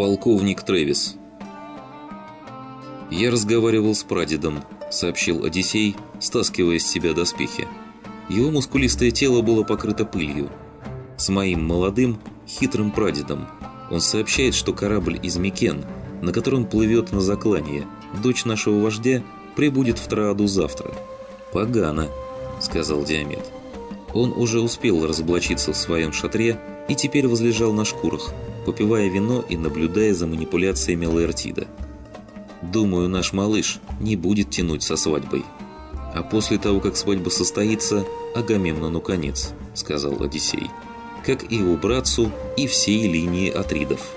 Полковник Трэвис. «Я разговаривал с прадедом», — сообщил Одиссей, стаскивая с себя доспехи. Его мускулистое тело было покрыто пылью. «С моим молодым, хитрым прадедом. Он сообщает, что корабль из Микен, на котором плывет на заклание, дочь нашего вождя, прибудет в Трааду завтра». «Погано», — сказал Диамет. Он уже успел разоблачиться в своем шатре и теперь возлежал на шкурах, попивая вино и наблюдая за манипуляциями Лаэртида. «Думаю, наш малыш не будет тянуть со свадьбой. А после того, как свадьба состоится, Агамемнону конец», — сказал Одиссей. «Как и его братцу, и всей линии Атридов.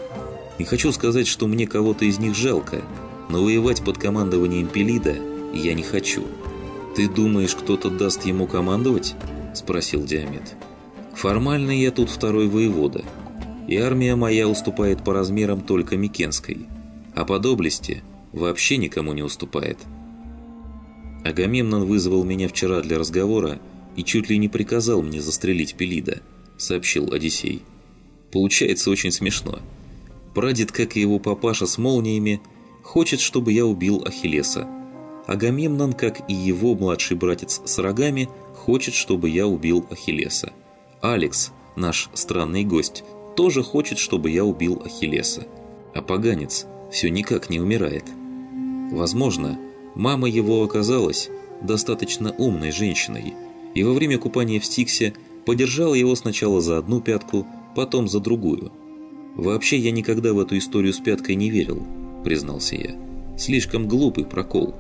Не хочу сказать, что мне кого-то из них жалко, но воевать под командованием Пелида я не хочу». «Ты думаешь, кто-то даст ему командовать?» – спросил Диамет. «Формально я тут второй воевода, и армия моя уступает по размерам только Микенской, а по доблести вообще никому не уступает». «Агамемнон вызвал меня вчера для разговора и чуть ли не приказал мне застрелить Пелида», – сообщил Одиссей. «Получается очень смешно. Прадед, как и его папаша с молниями, хочет, чтобы я убил Ахиллеса, Агамемнон, как и его младший братец с рогами, хочет, чтобы я убил Ахиллеса. Алекс, наш странный гость, тоже хочет, чтобы я убил Ахиллеса. А поганец все никак не умирает. Возможно, мама его оказалась достаточно умной женщиной, и во время купания в Стиксе подержала его сначала за одну пятку, потом за другую. «Вообще я никогда в эту историю с пяткой не верил», – признался я. «Слишком глупый прокол».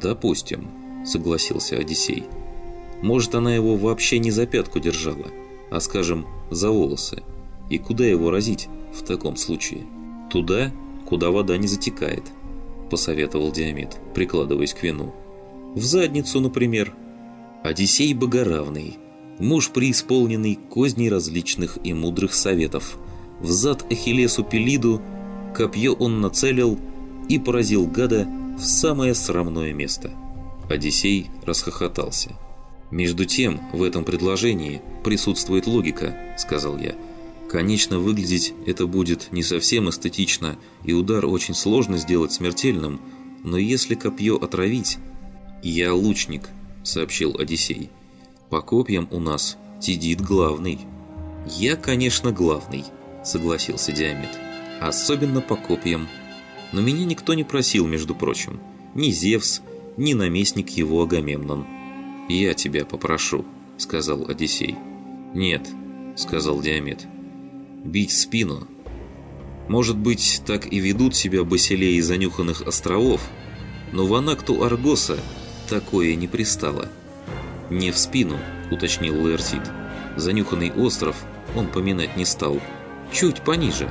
«Допустим», — согласился Одиссей. «Может, она его вообще не за пятку держала, а, скажем, за волосы. И куда его разить в таком случае? Туда, куда вода не затекает», — посоветовал Диамет, прикладываясь к вину. «В задницу, например». Одиссей Богоравный, муж преисполненный козней различных и мудрых советов. В зад Ахиллесу Пелиду копье он нацелил и поразил гада в самое срамное место. Одиссей расхохотался. «Между тем, в этом предложении присутствует логика», — сказал я. «Конечно, выглядеть это будет не совсем эстетично, и удар очень сложно сделать смертельным, но если копье отравить...» «Я лучник», — сообщил Одиссей. «По копьям у нас Тидит главный». «Я, конечно, главный», — согласился Диамет. «Особенно по копьям». Но меня никто не просил, между прочим. Ни Зевс, ни наместник его Агамемнон. «Я тебя попрошу», — сказал Одиссей. «Нет», — сказал Диамет. «Бить в спину. Может быть, так и ведут себя басилеи занюханных островов, но в Анакту Аргоса такое не пристало». «Не в спину», — уточнил Лаэртит. «Занюханный остров он поминать не стал. Чуть пониже».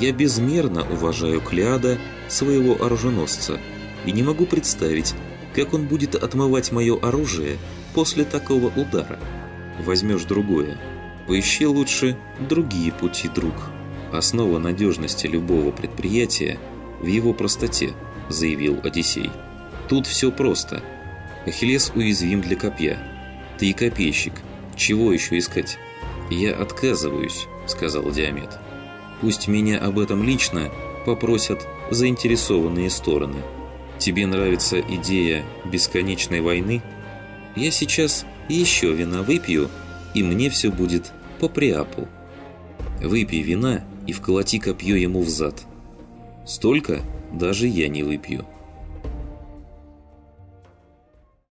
Я безмерно уважаю Клеада, своего оруженосца, и не могу представить, как он будет отмывать мое оружие после такого удара. Возьмешь другое. Поищи лучше другие пути, друг. Основа надежности любого предприятия в его простоте, заявил Одиссей. Тут все просто. Ахиллес уязвим для копья. Ты копейщик. Чего еще искать? Я отказываюсь, сказал Диамет. Пусть меня об этом лично попросят заинтересованные стороны. Тебе нравится идея бесконечной войны? Я сейчас еще вина выпью, и мне все будет по приапу. Выпей вина и вколоти копье ему в зад. Столько даже я не выпью.